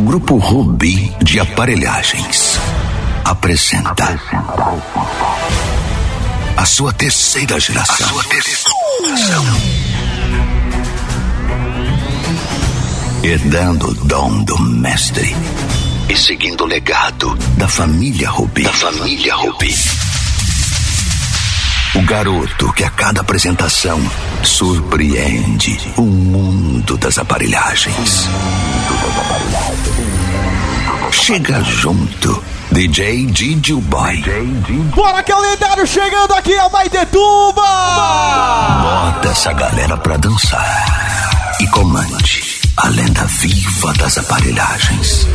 O grupo Rubi de Aparelhagens apresenta a sua terceira geração. A sua terceira geração. Herdando o dom do mestre e seguindo o legado da família Rubi. Da família Rubi. O garoto que a cada apresentação surpreende o mundo das aparelhagens. Chega junto, DJ Didio Boy. Bora que é o lendário chegando aqui, é o Maitetuba! Bota essa galera pra dançar e comande a lenda viva das aparelhagens.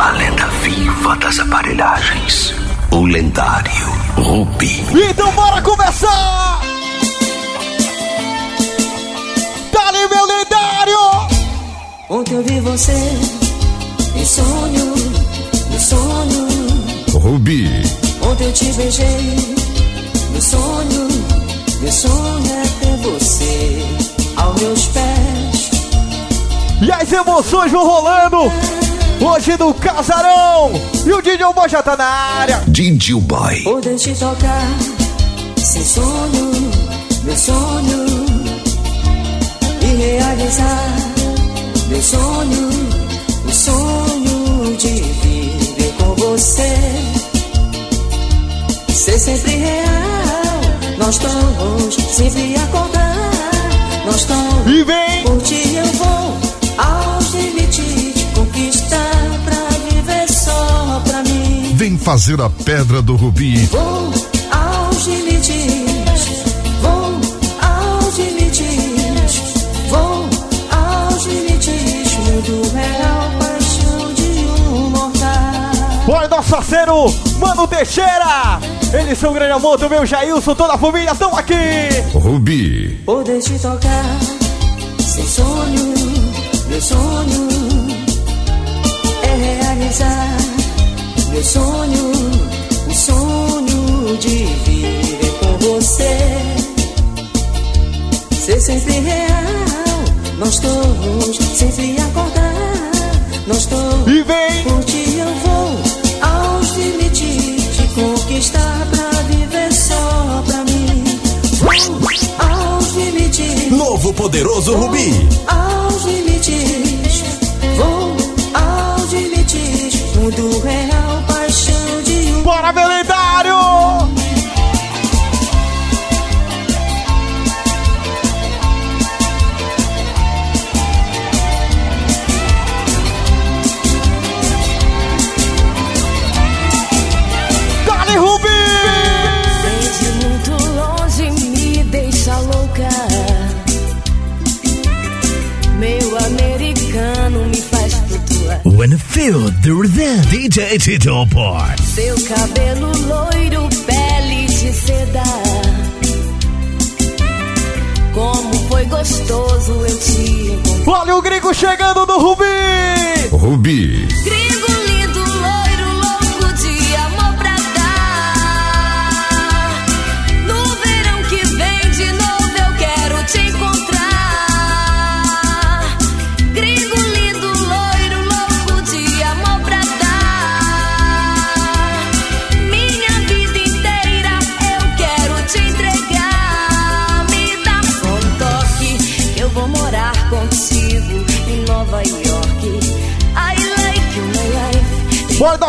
A lenda viva das aparelhagens. O lendário Rubi. Então bora começar! Dale, meu lendário! Ontem eu vi você em sonho, no sonho. Rubi. Ontem eu te beijei no sonho, meu sonho é ter você aos meus pés. E as emoções vão rolando! Hoje no Casarão! E o DJ Boy já tá na área! Didio Boy. Poder te tocar sem sonho, meu sonho e realizar meu sonho, o sonho de viver com você. Ser sempre real, nós dois sempre acordar, nós dois E vem! por ti Vem fazer a pedra do Rubi. Vou aos limites, vou aos limites, vou aos limites. Mundo real, paixão de um mortal. Bora, nosso parceiro, Mano Teixeira! Eles são o grande amor do meu Jailson, toda a família estão aqui! Rubi. Poder te tocar sem sonho, meu sonho é realizar meu sonho, o sonho de viver com você. Ser sempre real, nós todos sempre acordar, nós todos E vem! por ti eu vou aos limites te conquistar pra viver só pra mim. Vou aos limites. Novo poderoso Rubi. Aos limites, vou aos limites. Mundo real, um. Bora, meu When you feel the rhythm, DJ Tito Boy. Seu cabelo loiro, pele de seda. Como foi gostoso eu te encontrar. Olha o gringo chegando do Rubi! Rubi. Gringo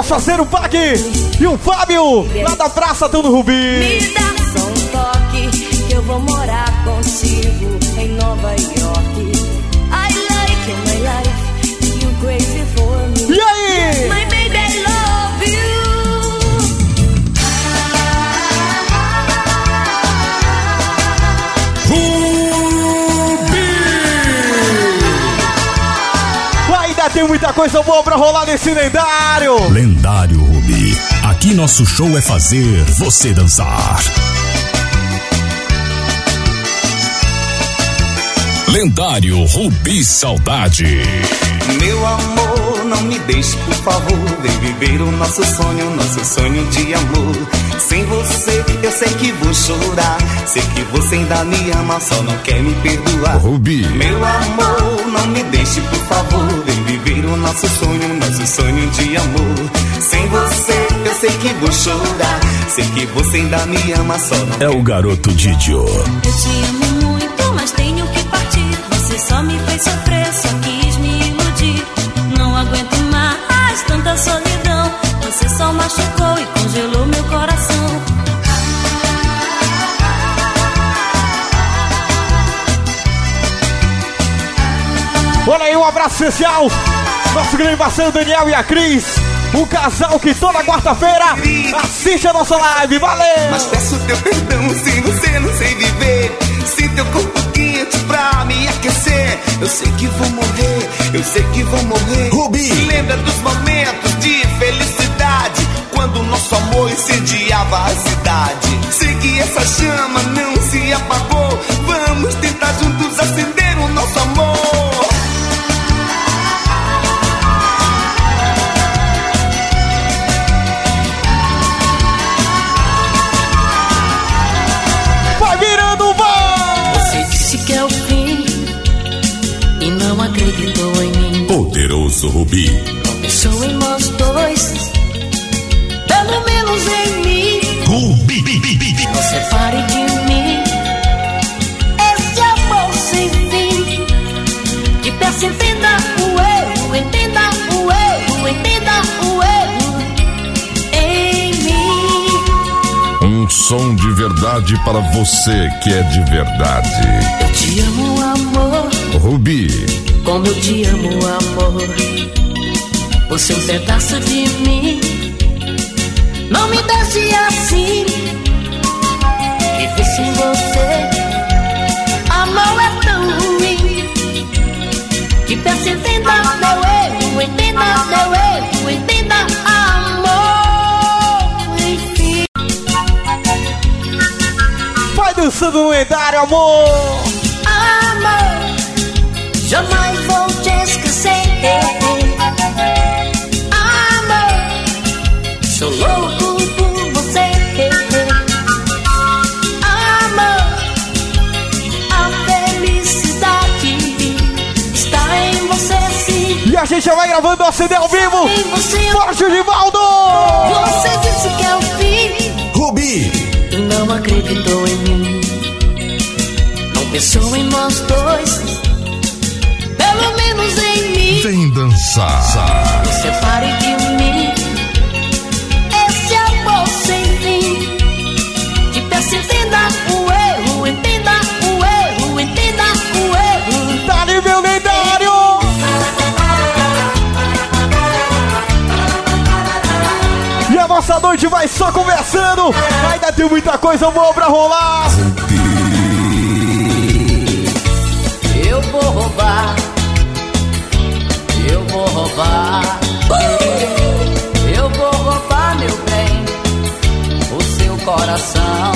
parceiro Pag e o Fábio, lá da Praça Tão do Rubi! Me dá só um toque que eu vou morar contigo em Nova York. Muita coisa boa pra rolar nesse lendário! Lendário Rubi. Aqui nosso show é fazer você dançar. Lendário Rubi Saudade. Meu amor, não me deixe, por favor. Vem viver o nosso sonho, nosso sonho de amor. Sem você, eu sei que vou chorar. Sei que você ainda me ama, só não quer me perdoar. Rubi. Meu amor, não me deixe, por favor. Vem viver o nosso sonho, nosso sonho de amor. Sem você, eu sei que vou chorar. Sei que você ainda me ama, só não É o garoto Didio. Eu te amo muito, mas tenho que só me fez sofrer, só quis me iludir. Não aguento mais tanta solidão. Você só machucou e congelou meu coração. Olha aí, um abraço especial. Nosso grande parceiro Daniel e a Cris. O casal que toda quarta-feira assiste a nossa live. Valeu! Mas peço teu perdão se você não sei viver. Sem teu corpo quente pra me Eu sei que vou morrer, eu sei que vou morrer. Rubi. Lembra dos momentos de felicidade. Quando nosso amor incendiava a cidade. Sei que essa chama não se apagou. Vamos tentar juntos acender o nosso amor. Poderoso Rubi. Pensou em nós dois, pelo menos em mim. Rubi. Não separe de mim esse amor sem fim. Que peça entenda o erro, entenda som de verdade para você que é de verdade. Eu te amo, amor, Rubi. como eu te amo, amor. Você é um pedaço de mim. Não me deixe assim. Viver sem você. Amor é tão ruim. Que peça entenda meu erro, entenda meu erro, entenda amor. Dançando no lendário, amor! Amor, jamais vou te esquecer. Amor, sou louco por você. Amor, a felicidade está em você sim. E a gente já vai gravando o CD ao vivo! Forte Rivaldo! você disse que é o fim Rubi. não acreditou em mim. Pensou em nós dois, pelo menos em mim. Vem dançar. Você pare de mim Esse amor sem fim Que peça entenda o erro Entenda o erro Entenda o erro Tá nível lendário! E a nossa noite vai só conversando! Ainda tem muita coisa boa pra rolar! Eu vou roubar. Eu vou roubar meu bem O seu coração.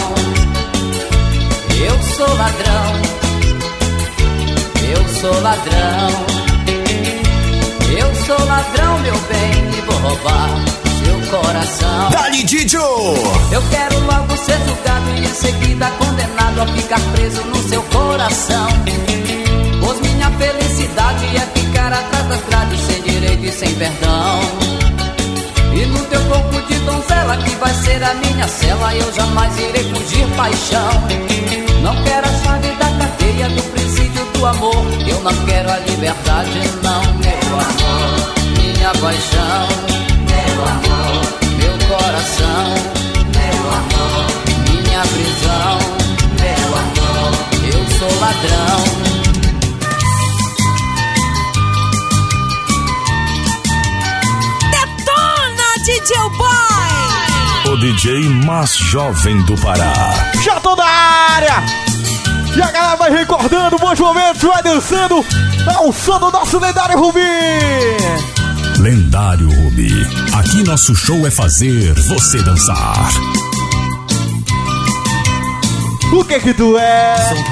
Eu sou ladrão. Eu sou ladrão. Eu sou ladrão meu bem E vou roubar seu coração. Dali Didio. eu quero logo ser julgado e em seguida condenado a ficar preso no seu coração. Pois minha felicidade é ficar atrás das grades sem direito e sem perdão. E no teu corpo de donzela que vai ser a minha cela, eu jamais irei fugir paixão. Não quero a chave da cadeia do presídio do amor. Eu não quero a liberdade, não, meu amor. Minha paixão, meu amor. Meu coração, meu amor. Minha prisão, meu amor. Eu sou ladrão. DJ Boy! O DJ mais jovem do Pará. Já tô na área! E a galera vai recordando bons momentos, vai dançando ao som do nosso lendário Rubi! Lendário Rubi. Aqui nosso show é fazer você dançar. O que que tu é? Sou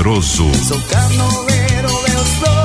Generoso. Sou carnoleiro, eu sou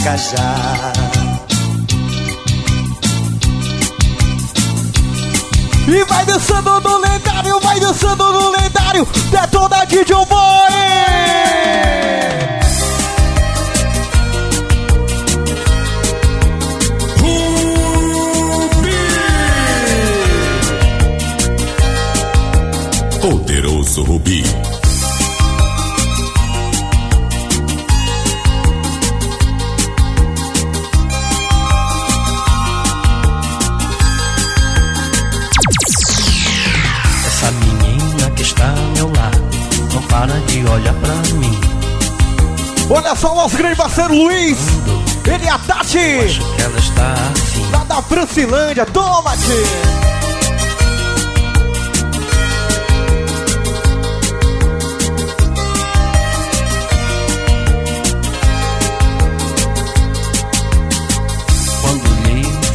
o Pacajá. E vai dançando no lendário, vai dançando no lendário. Detona DJ Boy! Olhar pra mim. Olha só o nosso grande parceiro Luiz. Ele e a Tati. Acho que ela está assim. Lá da Francilândia. Toma, lhe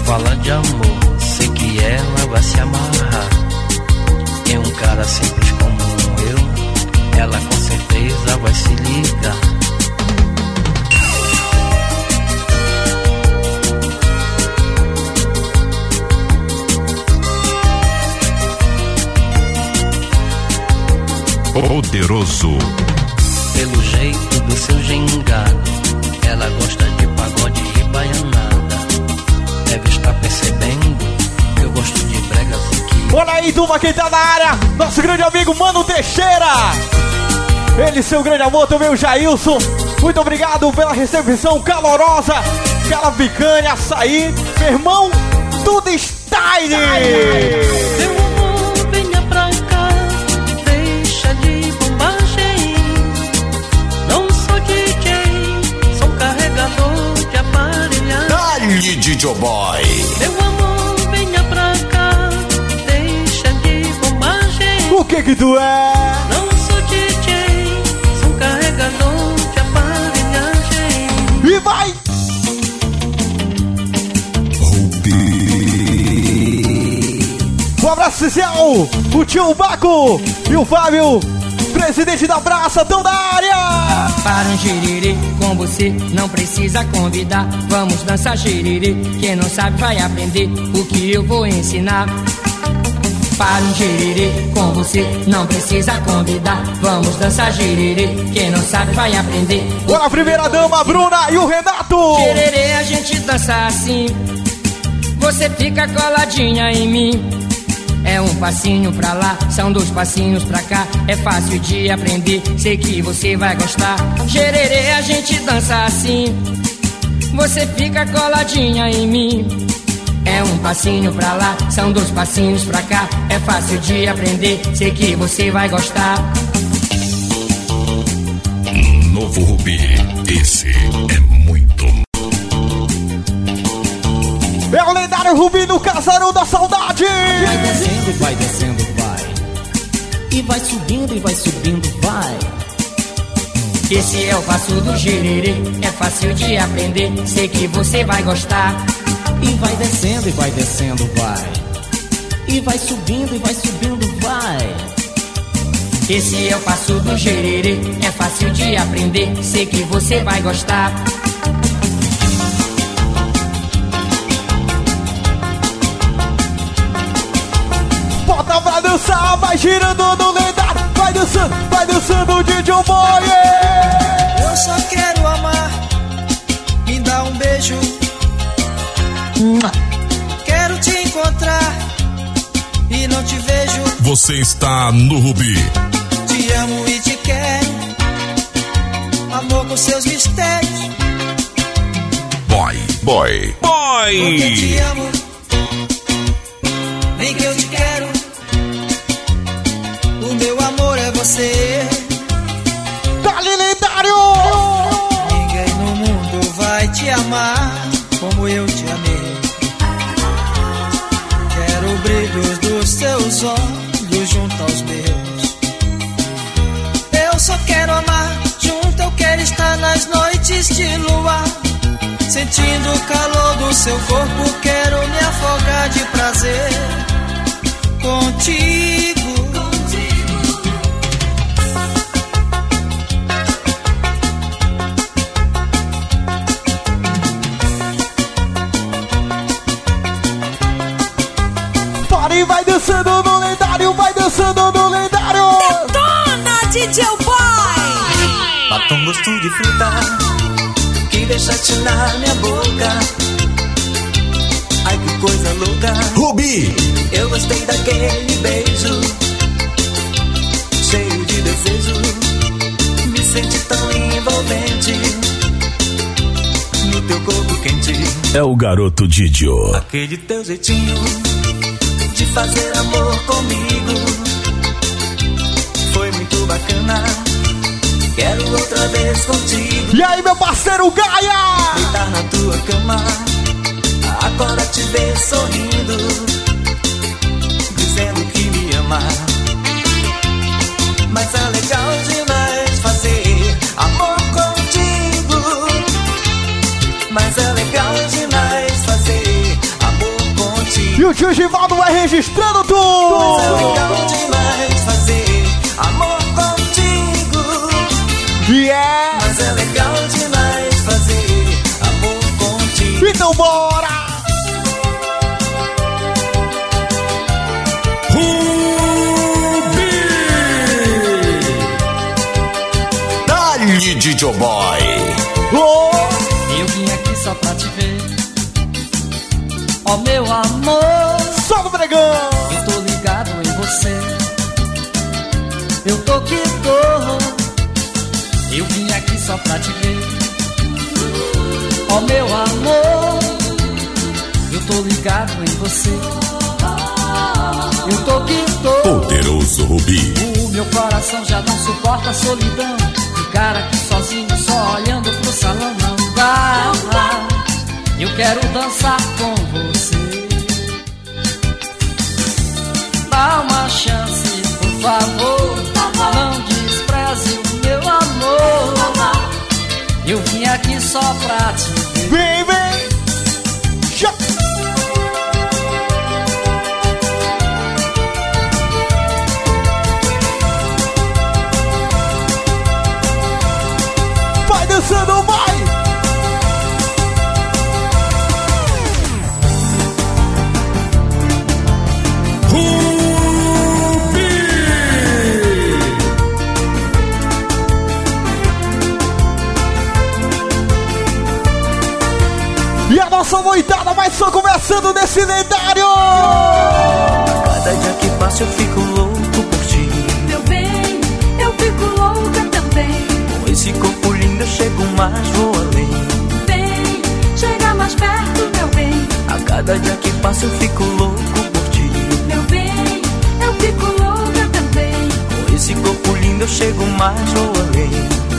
fala de amor, sei que ela vai se amarrar. Em um cara simples como eu, ela vai se ligar. Poderoso. Pelo jeito do seu gingado, ela gosta de pagode e baianada. Deve estar percebendo que eu gosto de bregas Olha aí, turma, quem tá na área. Nosso grande amigo Mano Teixeira. Ele, seu grande amor, também o Jailson. Muito obrigado pela recepção calorosa. Aquela picanha, açaí. Meu irmão, tudo style. Meu amor, venha pra cá, deixa de bombagem. Não sou DJ, sou carregador de aparelhagem. DJ Boy. Meu amor, venha pra cá, deixa de bombagem. O que que tu é? Não E vai! Um abraço especial, o tio Baco e o Fábio, presidente da praça, tão da área! Para um giriri com você não precisa convidar. Vamos dançar giriri, quem não sabe vai aprender o que eu vou ensinar. Para um giriri com você não precisa convidar. Vamos dançar giriri, quem não sabe vai aprender. Bora, primeira dama, Bruna e o Renato! Giriri a gente dança assim. Você fica coladinha em mim. É um passinho pra lá, são dois passinhos pra cá. É fácil de aprender, sei que você vai gostar. Gererê, a gente dança assim. Você fica coladinha em mim. É um passinho pra lá, são dois passinhos pra cá. É fácil de aprender, sei que você vai gostar. Novo Rubi. Esse é muito. É o lendário Rubi no Casarão da Saudade! Vai descendo, vai descendo, vai. E vai subindo, e vai subindo, vai. Esse é o passo do gererê, é fácil de aprender, sei que você vai gostar. E vai descendo, e vai descendo, vai. E vai subindo, e vai subindo, vai. Esse é o passo do gererê, é fácil de aprender, sei que você vai gostar. Bota pra dançar, vai girando no lendário, vai dançando, vai dançando o DJ Boy! Eu só quero amar, Quero te encontrar e não te vejo. Você está no Rubi. Te amo e te quero. Amor com seus mistérios. Boy. Boy. Porque te Boy. amo, nem que eu te quero. O meu amor é você. Dali lendário! Ninguém no mundo vai te amar Quero o brilho dos seus olhos junto aos meus. Eu só quero amar junto, eu quero estar nas noites de lua. Sentindo o calor do seu corpo, quero me afogar de prazer contigo. DJ Boy! Batom gosto de fruta que deixaste na minha boca. Ai que coisa louca. Rubi, Eu gostei daquele beijo, cheio de desejo. Me senti tão envolvente no teu corpo quente. é o garoto Didio. Aquele teu jeitinho de fazer amor comigo muito bacana. Quero outra vez contigo. E aí, meu parceiro Gaia! Deitar na tua cama, agora te ver sorrindo, dizendo que me ama. Mas é legal demais fazer amor contigo. Mas é legal demais fazer amor contigo. E o tio Givaldo vai registrando Mas é legal tudo! demais fazer Yeah! Mas é legal demais fazer amor contigo. Então bora! Dali, Didio Boy. Oh! Eu vim aqui só pra te ver. Ó meu amor, você. Eu tô que tô. Poderoso Rubi. O meu coração já não suporta a solidão. Ficar aqui sozinho, só olhando pro salão não dá. Eu quero dançar com você. Dá uma chance, por favor. Não despreze o meu amor. Eu vim aqui só pra te ver. Vem, Nossa noitada vai só começando nesse lendário! Cada dia que passa eu fico louco por ti. Meu bem, eu fico louca também. Com esse corpo lindo eu chego mais, vou além. Vem, chega mais perto, meu bem. A cada dia que passa eu fico louco por ti. Meu bem, eu fico louca também. Com esse corpo lindo eu chego mais, vou além.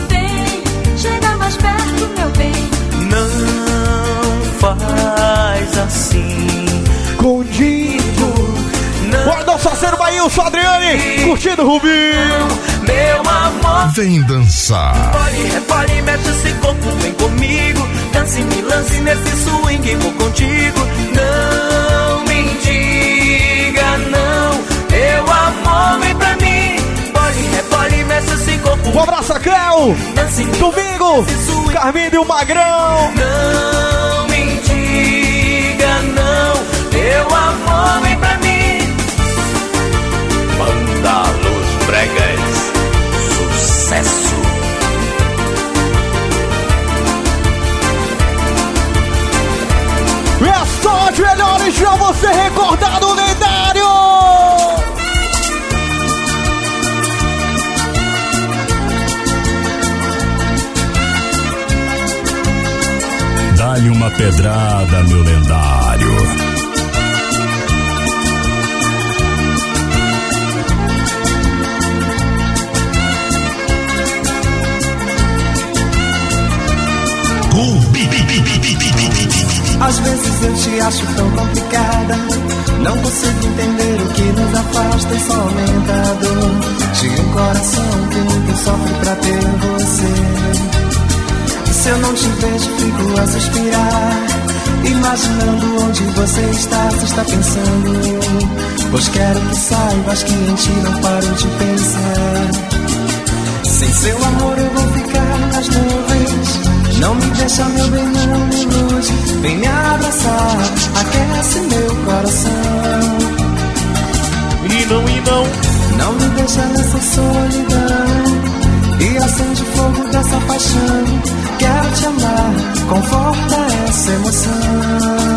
Vem, chega mais perto, meu bem. Não faz assim. Condido! Olha nosso parceiro Bailson Adriane, curtindo o Rubi! Meu amor, Vem dançar. pode, repare, mexe esse corpo, vem comigo. Dance, me lance nesse swing, vou contigo. Não me diga não, meu amor, vem pra mim. Pode, repare, mexe esse corpo. Um abraço a Cléo! Domingo! Carminho e o Magrão! Não você recordar do lendário! Dá-lhe uma pedrada, meu lendário. Às vezes eu te acho tão complicada. Não consigo entender o que nos afasta e só aumenta a dor. Tinha um coração que muito sofre pra ter você. Se eu não te vejo, fico a suspirar. Imaginando onde você está, se está pensando. Pois quero que saibas que em ti não paro de pensar. Sem seu amor eu vou ficar nas nuvens. Não me deixa, meu bem, não me ilude. Vem me abraçar, aquece meu coração. E não, e não. Não me deixa nessa solidão. E acende o fogo dessa paixão. Quero te amar, conforta essa emoção.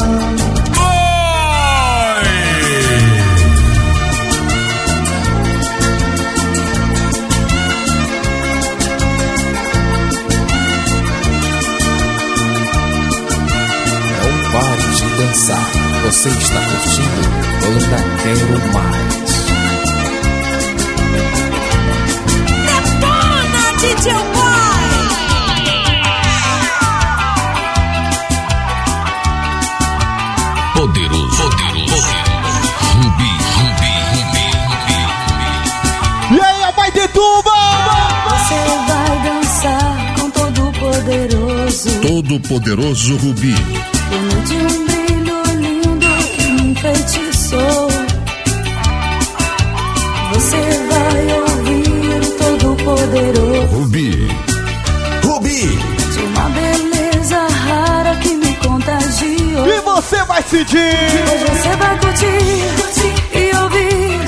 Dançar. Você está curtindo? Eu ainda quero mais. Detona, DJ Boy! Poderoso, poderoso. Rubi, rubi, rubi, rubi, E aí, a mãe de tuba! Você vai dançar com todo poderoso. Todo poderoso Rubi. Dono de um brilho lindo que me enfeitiçou. Você vai ouvir o todo poderoso. Rubi. Rubi. De uma beleza rara que me contagiou. E você vai sentir! Hoje você vai curtir, e ouvir,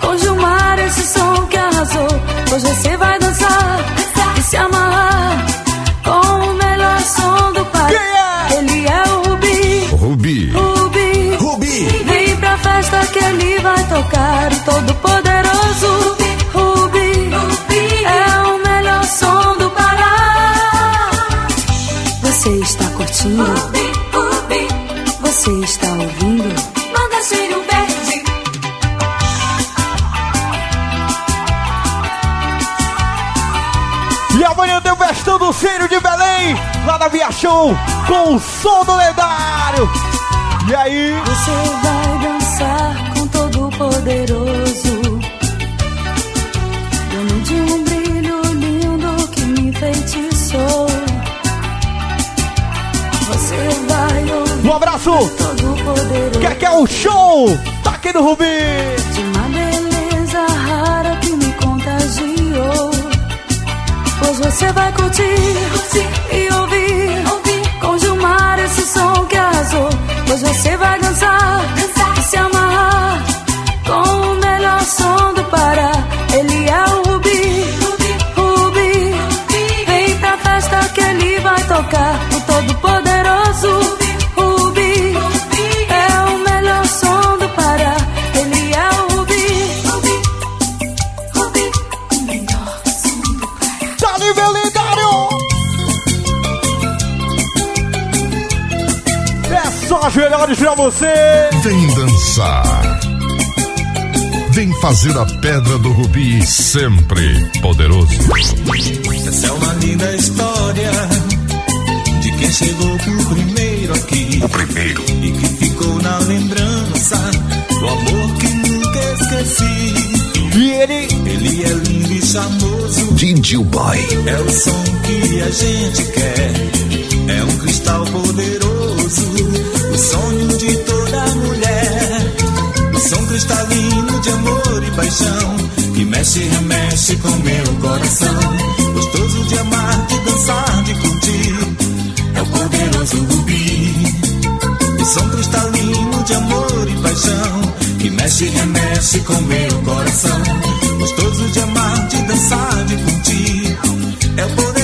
com Gilmar esse som que arrasou. Hoje você vai Círio de Belém, lá na Via Show, com o som do lendário. E aí? Você vai dançar com todo poderoso. Dono de um brilho lindo que me enfeitiçou. Você vai ouvir Um abraço! todo poderoso. Quer que é o show? Tá aqui no Rubi! Pois você vai curtir, e ouvir, com Gilmar esse som que arrasou. Pois você vai dançar, e se amarrar melhores pra você! Vem dançar. Vem fazer a pedra do Rubi sempre poderoso. Essa é uma linda história de quem chegou por primeiro aqui. O primeiro. E que ficou na lembrança do amor que nunca esqueci. E ele? Ele é lindo e charmoso. Didi Boy. É o som que a gente quer. É um cristal poderoso. O sonho de toda mulher. O som cristalino de amor e paixão. Que mexe e remexe com meu coração. Gostoso de amar, de dançar, de curtir. É o poderoso rubi. O som cristalino de amor e paixão. Que mexe e remexe com meu coração. Gostoso de amar, de dançar, de curtir. É o poderoso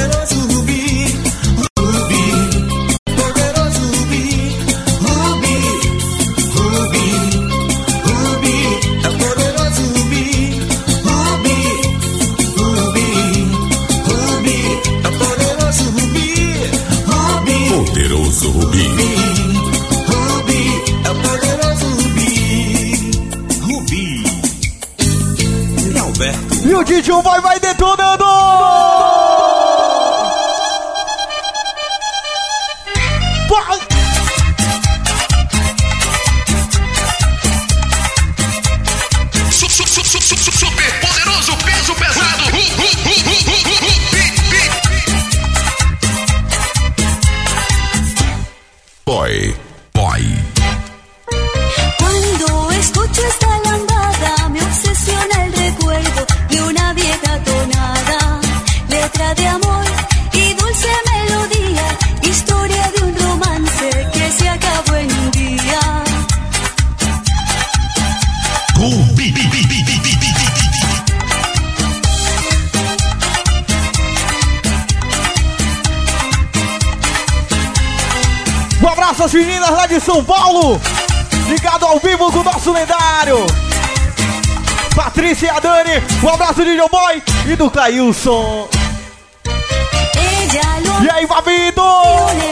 E o DJ vai, vai detonando! São Paulo, ligado ao vivo com o nosso lendário. Patrícia e a Dani, um abraço de Joe Boy e do Cailson. E aí, Fabito!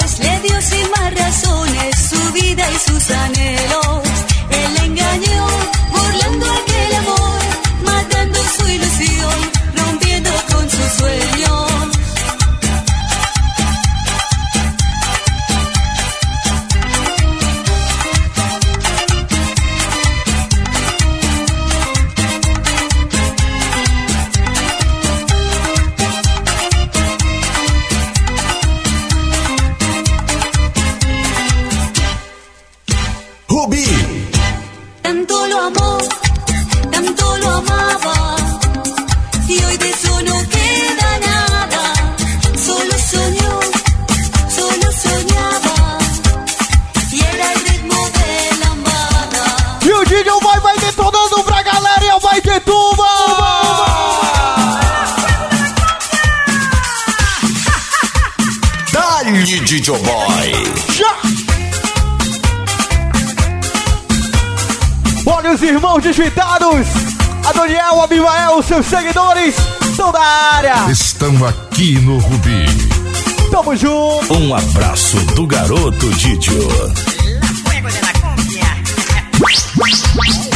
que o boy vai detonando pra galera e eu vai de tuba! Dali, DJ Boy! Olha os irmãos desvitados! A Daniel, a Abimael, seus seguidores, são da área! Estão aqui no Rubi. Tamo junto! Um abraço do garoto Didio. Bye.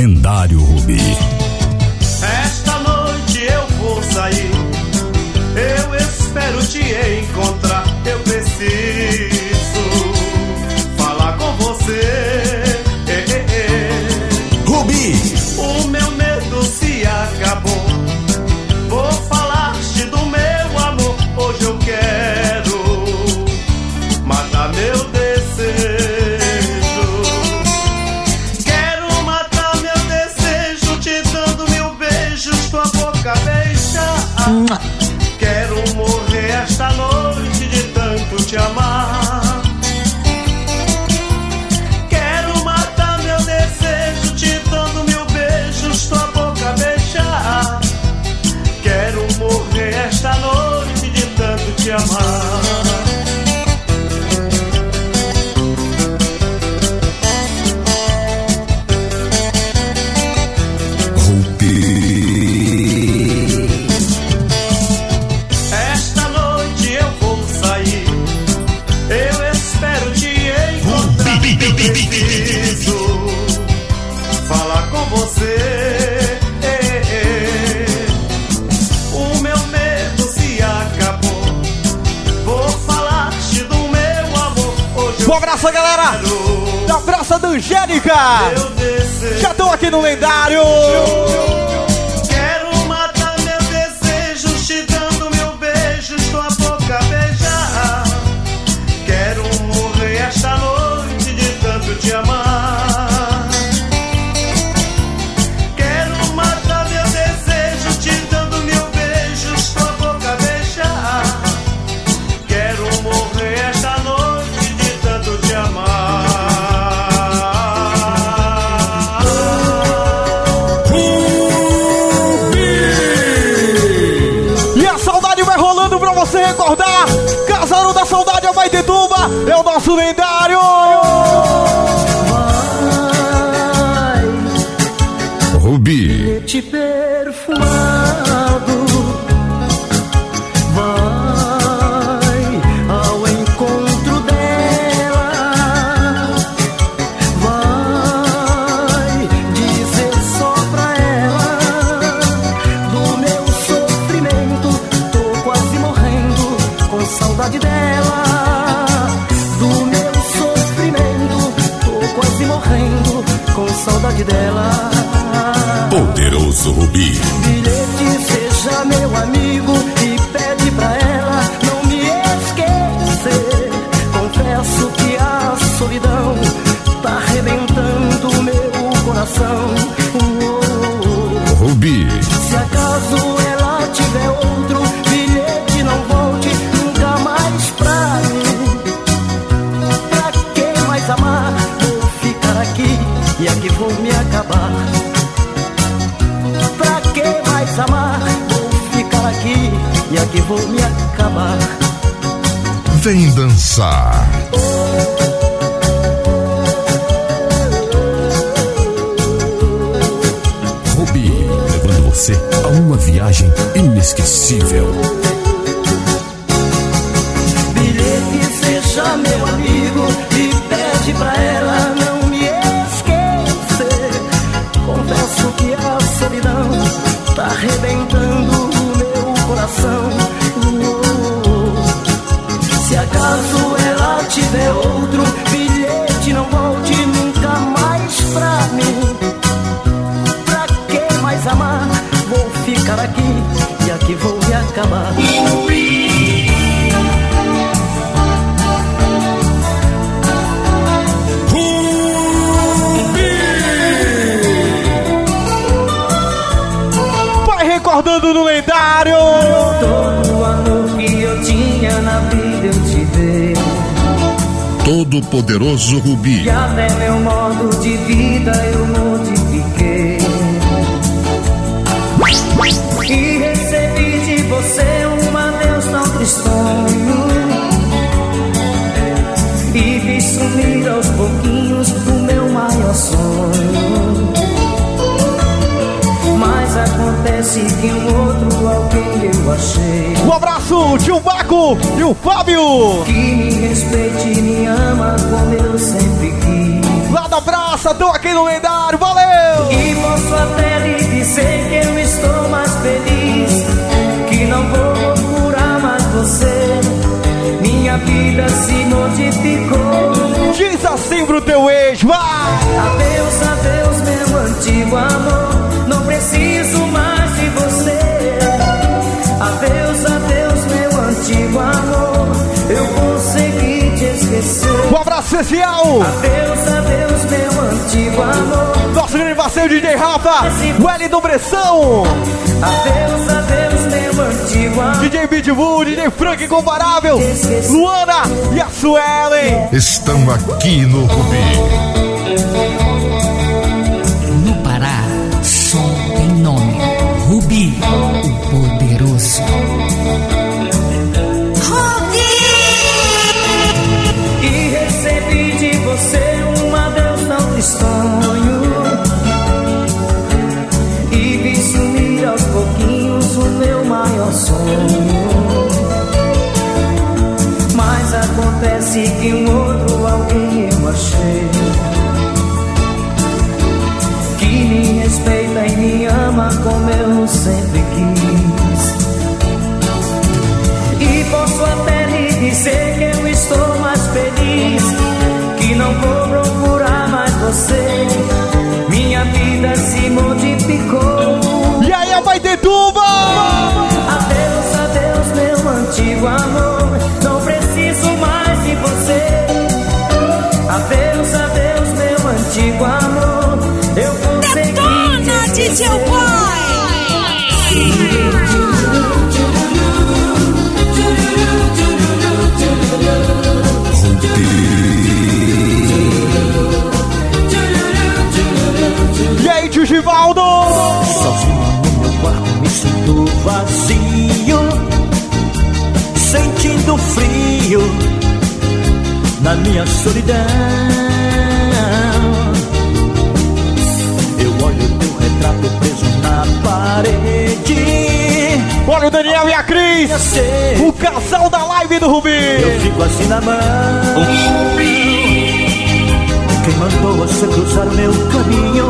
lendário Rubi. galera da Praça da Angélica. Já estão aqui no lendário. é o nosso lindão. dela. Poderoso Rubi. Bilhete seja meu amigo e pede pra ela não me esquecer. Confesso que a solidão tá arrebentando meu coração. Uh, oh, oh. Rubi. Se acaso ela tiver outro Vem dançar. Ruby levando você a uma viagem inesquecível. Bilhete, seja meu amigo e pede pra ela não me esquecer. Confesso que a solidão tá arrebentando o meu coração. Acabar. Vai recordando no lendário. Todo o amor que eu tinha na vida eu te dei. Todo poderoso Rubi. E até meu modo de vida eu modifiquei. Sumir aos pouquinhos o meu maior sonho. Mas acontece que um outro alguém eu achei. Um abraço, tio Vaco e o Fábio. Que me respeite e me ama como eu sempre quis. Lá da praça, tô aqui no lendário, valeu! E posso até lhe dizer que eu estou mais feliz. Que não vou procurar mais você. Minha vida se modificou. Diz assim pro teu ex, vai! Adeus, adeus, meu antigo amor. Não preciso mais de você. Adeus, adeus, meu antigo amor. Eu consegui. Um abraço especial! Adeus, adeus, meu antigo amor. Nosso grande parceiro DJ Rafa, Wellington Pressão, Adeus, adeus, meu antigo amor. DJ Pitbull, DJ Frank Incomparável, Luana e a Suelen. Estão aqui no Rubi. No Pará, som tem nome. Rubi, aí, vai ter tuba! Adeus, adeus, meu antigo amor Não preciso mais de você Adeus, adeus, meu antigo amor Eu consegui Detona, DJ. Boy! E aí, tio Givaldo? Frio na minha solidão. Eu olho teu retrato preso na parede. Olha o Daniel e a Cris, o casal da live do Rubi. Eu fico assim na mão. Quem mandou você cruzar o meu caminho?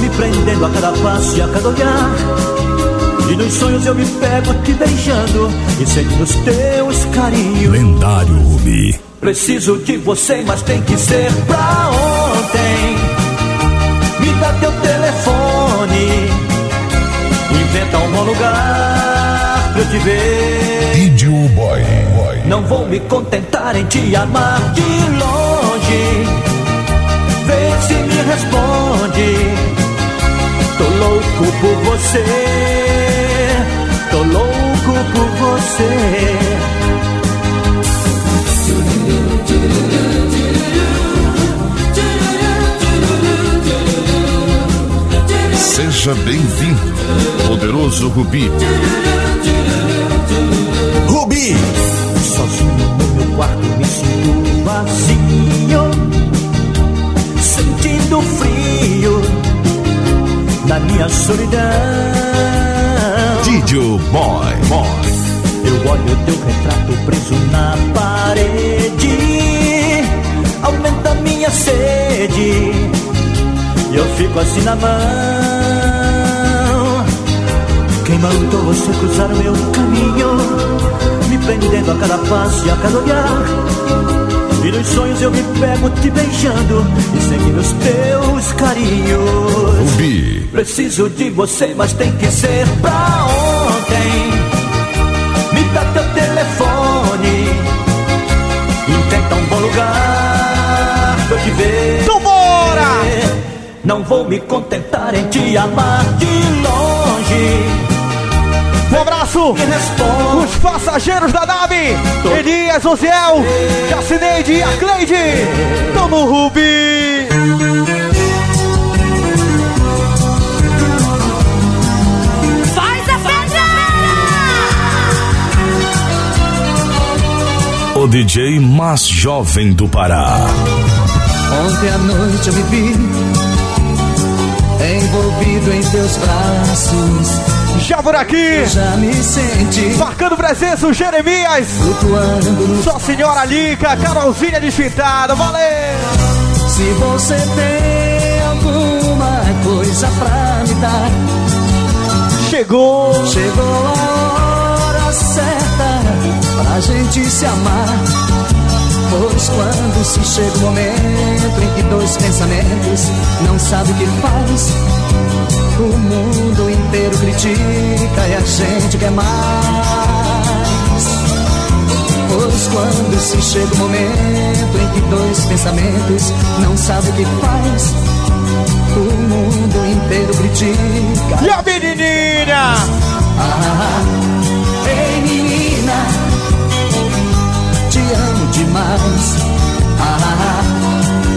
Me prendendo a cada passo e a cada olhar E nos sonhos eu me pego te beijando E sentindo os teus carinhos Lendário Rubi. Preciso de você, mas tem que ser pra ontem Me dá teu telefone Inventa um bom lugar pra eu te ver Vídeo Boy. não vou me contentar em te amar de longe. Vê se me responde. Tô louco por você. Você. Seja bem-vindo, poderoso Rubi. Rubi! Sozinho no meu quarto me sinto vazio. Sentindo frio na minha solidão. Vídeo Boy. Boy. Eu olho teu retrato preso na parede. Aumenta minha sede. E eu fico assim na mão. Quem mandou você cruzar o meu caminho? Me prendendo a cada passo e a cada olhar. E nos sonhos eu me pego te beijando E seguindo os teus carinhos. Rubi. Preciso de você, mas tem que ser pra ontem vou me contentar em te amar de longe. Um abraço, os passageiros da nave, Elias, Osiel, Jacineide e a Cleide, tamo Rubi. Faz a festa! O DJ mais jovem do Pará. Ontem à noite eu me vi envolvido em teus braços. Já por aqui, Já me senti marcando presença o Jeremias, flutuando. sua senhora Lica, Carolzinha desfintada, valeu! Se você tem alguma coisa pra me dar, Chegou, chegou a hora certa pra gente se amar. Pois quando se chega o momento em que dois pensamentos não sabem o que faz, o mundo inteiro critica e a gente quer mais. Pois quando se chega o momento em que dois pensamentos não sabem o que faz, o mundo inteiro critica. e a menininha? Ah, ei menina, amo demais. Ah,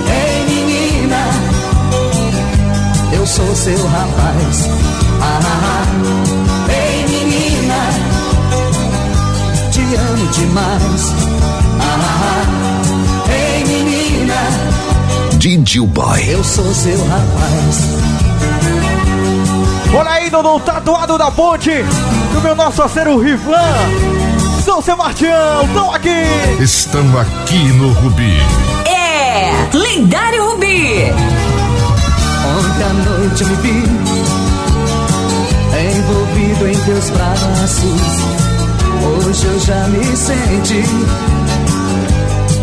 ei menina, eu sou seu rapaz. Ah, ei menina, te amo demais. Ah, ei menina, Didi Boy. eu sou seu rapaz. Olha aí, Dodô, tatuado da ponte do meu nosso parceiro Rivan. São Sebastião, estão aqui. Estão aqui no Rubi. É Lendário Rubi. Ontem à noite eu me vi envolvido em teus braços. Hoje eu já me senti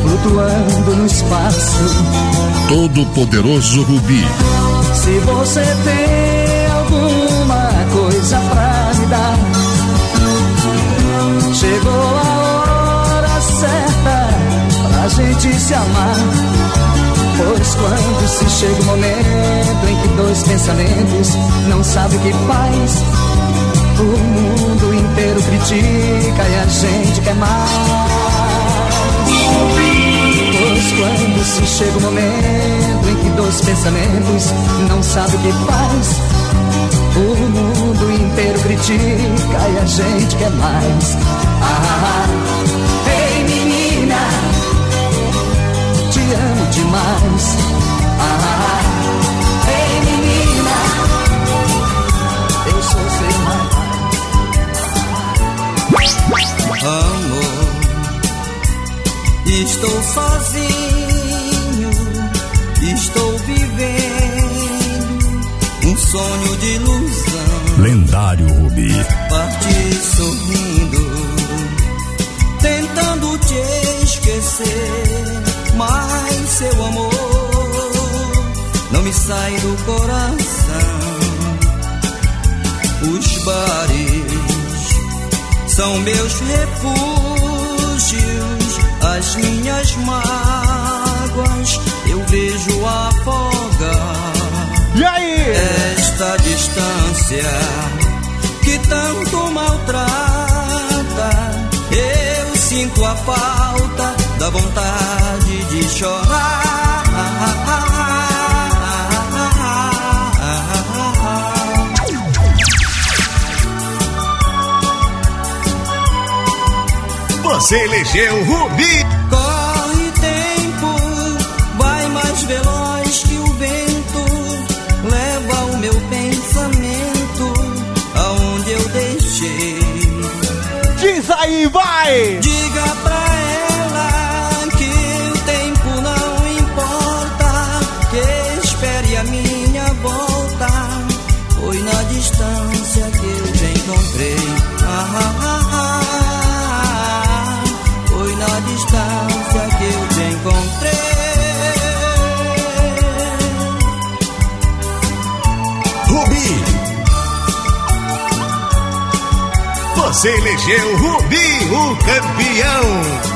flutuando no espaço. Todo poderoso Rubi. Se você tem alguma coisa pra me dar, chegou a hora certa pra gente se amar. Pois quando se chega o momento em que dois pensamentos não sabem o que faz, o mundo inteiro critica e a gente quer mais. Pois quando se chega o momento em que dois pensamentos não sabem o que faz, o mundo inteiro critica e a gente quer mais. Ah, ei menina, te amo demais. Ah, ei menina, eu sou seu rapaz. Amor, estou sozinho, estou vivendo sonho de ilusão. Lendário Rubi. Parti sorrindo, tentando te esquecer, mas seu amor não me sai do coração. Os bares são meus refúgios, as minhas mágoas eu vejo afogar. E aí? Esta distância que tanto maltrata, eu sinto a falta da vontade de chorar. Você elegeu Rubi. Aí, vai! Diga pra Você elegeu Rubi, o campeão.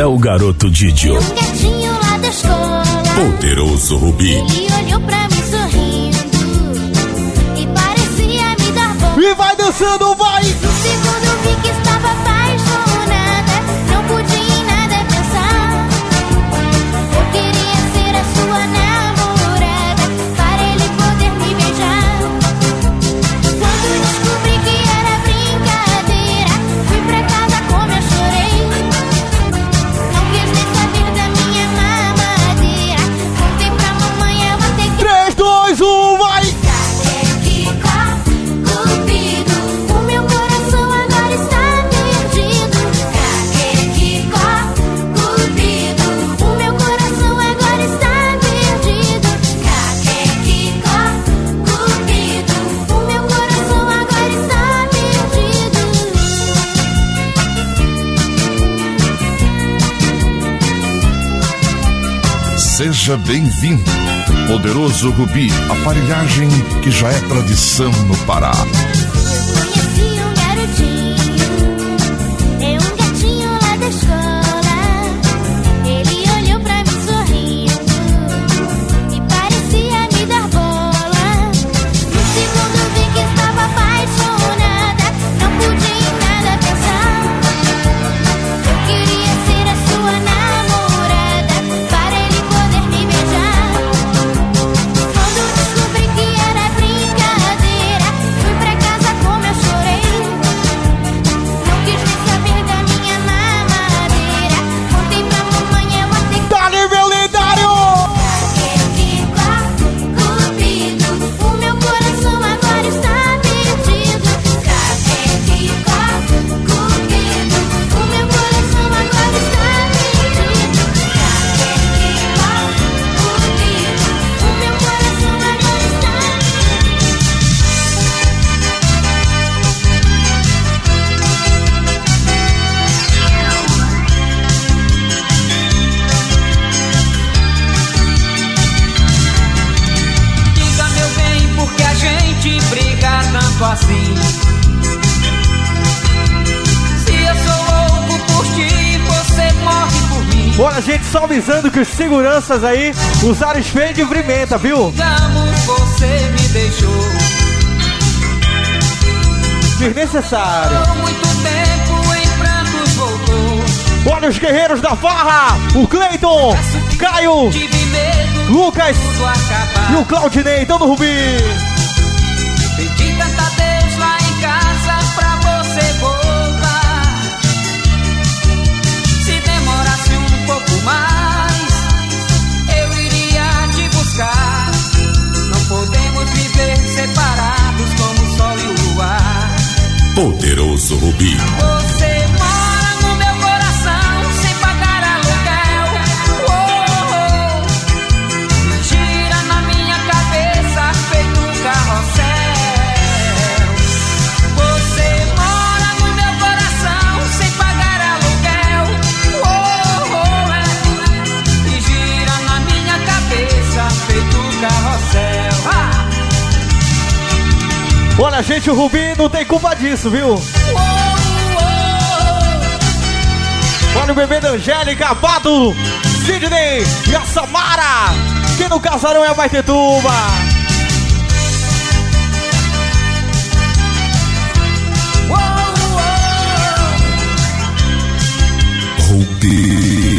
é o garoto Didio. Um Poderoso Rubi. Ele olhou pra mim sorrindo e parecia me dar bom. E vai dançando, vai! No segundo vi que estava Seja bem-vindo. Poderoso Rubi, aparelhagem que já é tradição no Pará. os seguranças aí usaram espelho de pimenta, viu? Você me deixou Desnecessário. Muito tempo em prantos voltou. Olha os guerreiros da farra! O Cleiton, Caio, Lucas e o Claudinei, dando Rubi. Poderoso Rubi. Você Olha, gente, o Rubinho não tem culpa disso, viu? Olha o bebê da Angélica, Pato, Sidney e a Samara, que no casarão é a Baitetuba. Rodeio.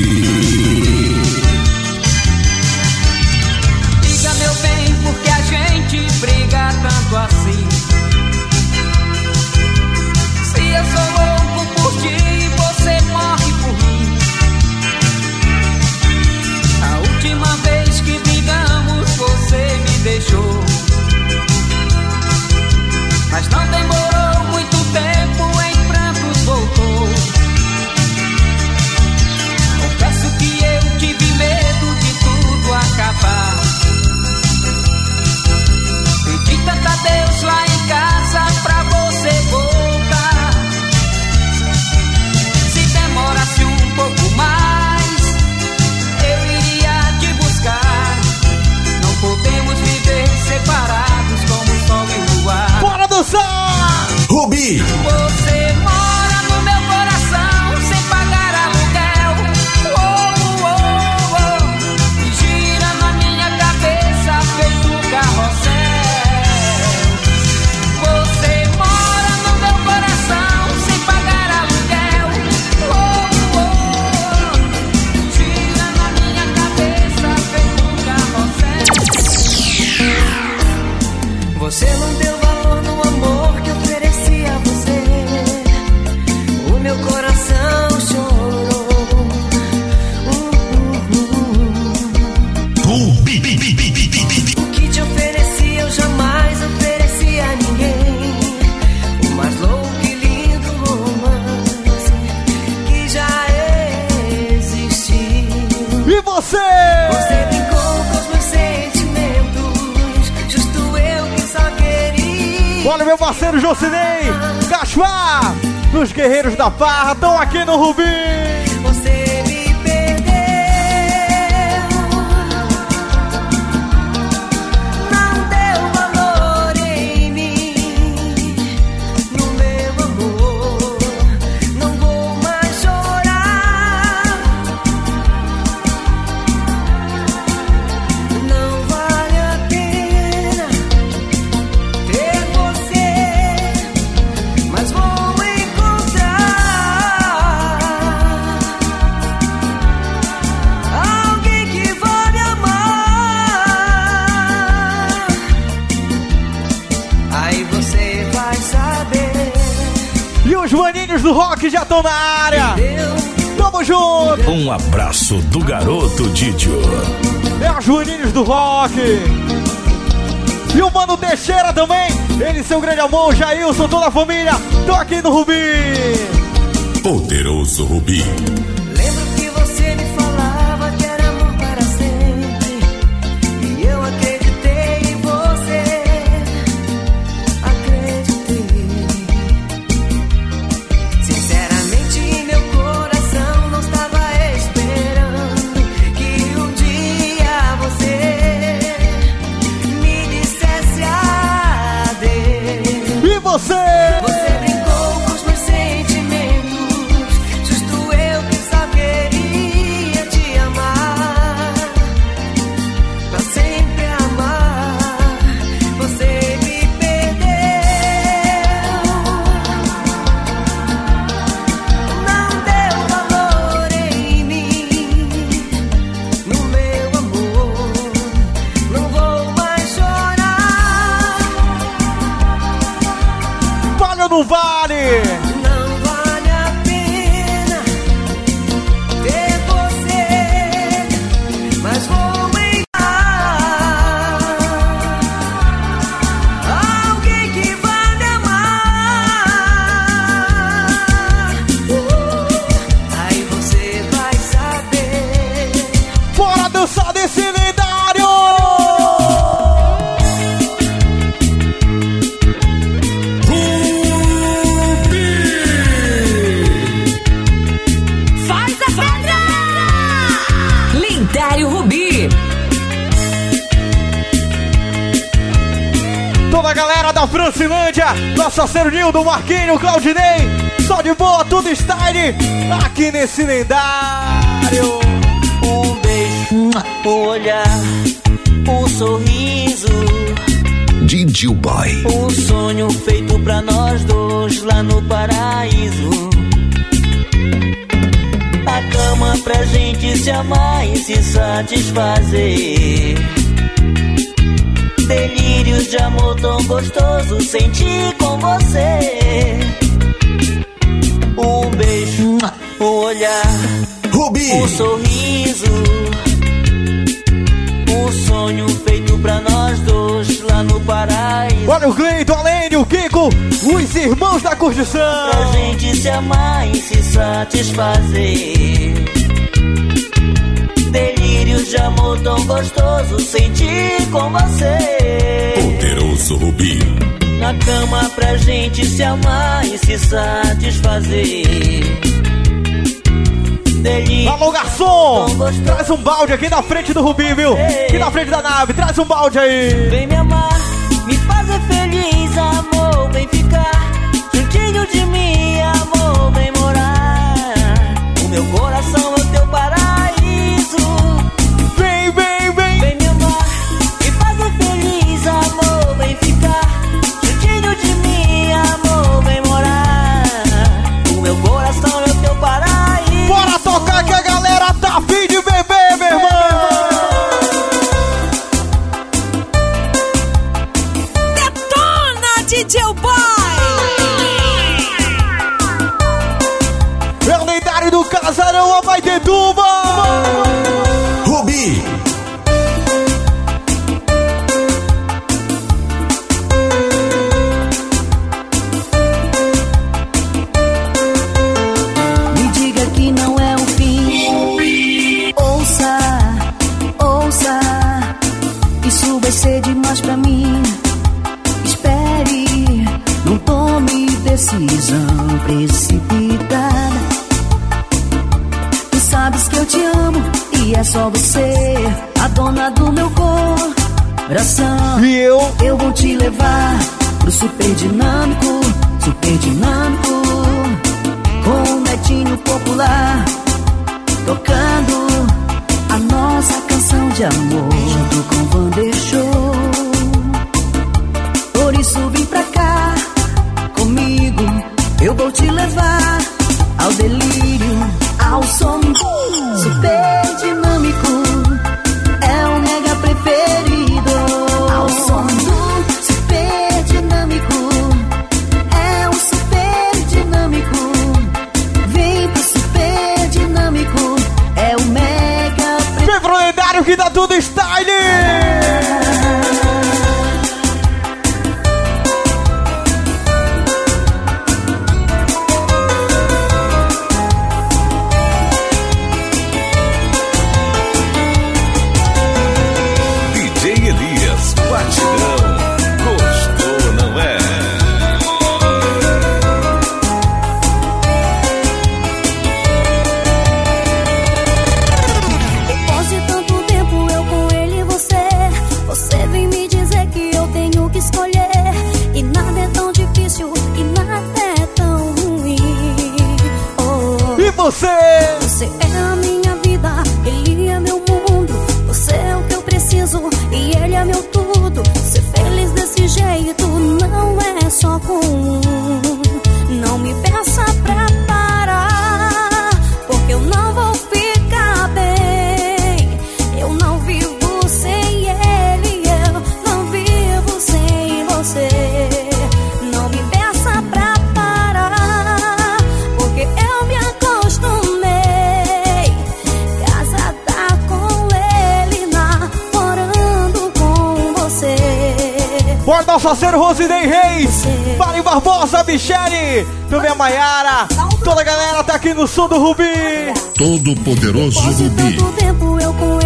Do rock já estão na área. Tamo junto. Um abraço do garoto Didio. É os maninhos do rock. E o Mano Teixeira também. Ele, seu grande amor, Jailson, toda a família. Tô aqui no Rubi. Poderoso Rubi. Francilândia, nosso parceiro Nildo, Marquinho, Claudinei, só de boa, tudo style, aqui nesse lendário. Um beijo, um olhar, um sorriso, Didio Boy. um sonho feito pra nós dois lá no paraíso. A cama pra gente se amar e se satisfazer. Delírios de amor tão gostoso sentir com você. Um beijo, um olhar, Rubi. um sorriso, um sonho feito pra nós dois lá no paraíso. Olha o Cleito, além o Kiko, os irmãos da curtição. Pra gente se amar e se satisfazer. Delírios de amor tão gostoso sentir com você. Poderoso Rubi. Na cama pra gente se amar e se satisfazer. Delírio. Alô, garçom! Traz um balde aqui na frente do Rubi, viu? Aqui na frente da nave, traz um balde aí. Vem me amar, me fazer feliz, amor, vem ficar juntinho de mim, amor, vem morar. O meu coração você? Você é a minha vida, ele é meu mundo. Você é o que eu preciso e ele é meu tudo. Ser feliz desse jeito não é só com um parceiro Rosidei Reis, Mari Barbosa, Michele, também a Maiara, toda a galera tá aqui no som do Rubi. Todo poderoso Rubi.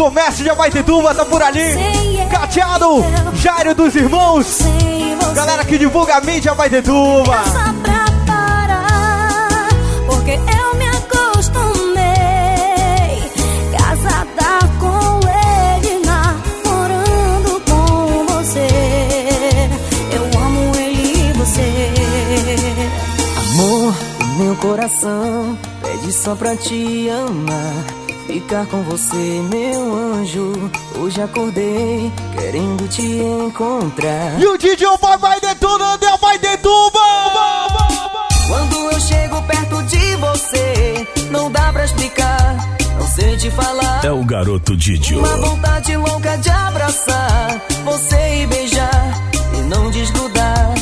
Comércio de Abaitetuba tá por ali. Cateado, Jairo dos Irmãos. Galera que divulga a mídia Abaitetuba. Peça pra parar, porque eu me acostumei. Casada com ele, namorando com você. Eu amo ele e você. Amor, meu coração pede só pra te amar. Ficar com você, meu anjo. Hoje acordei querendo te encontrar. E o DJ Boy vai detonando, é o vai detuba. Quando eu chego perto de você, não dá pra explicar, não sei te falar. É o garoto Didio. Uma vontade louca de abraçar você e beijar e não desgrudar.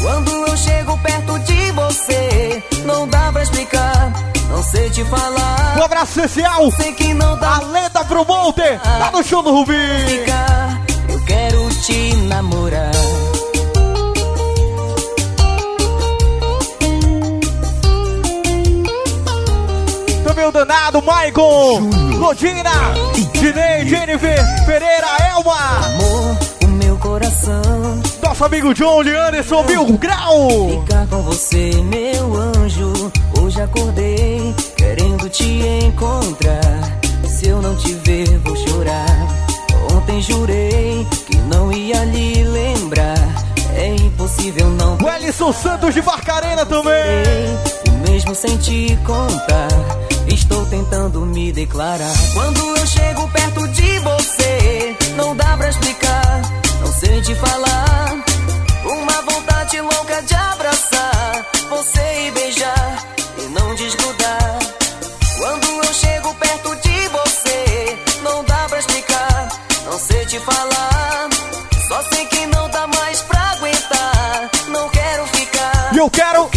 Quando eu chego perto de você, não dá pra explicar, não sei te falar. Abraço especial. Sei que não dá A lenda promoter, tá no show do Rubi. ficar. Eu quero te namorar. Também o danado, Maicon, Lodina, Dinei, Jennifer, Pereira, Elma. Amor, o meu coração Nosso amigo John Anderson, Mil Grau. Ficar com você, meu anjo. Hoje acordei querendo te encontrar. Se eu não te ver, vou chorar. Ontem jurei que não ia lhe lembrar. É impossível não. O Ellison Santos de Barcarena também. O mesmo sem te contar. Estou tentando me declarar. Quando eu chego perto de você, não dá pra explicar. Não sei te falar. Uma vontade louca de abraçar você e beijar Não sei te falar. Só sei que não dá mais pra aguentar. Não quero ficar. E eu quero.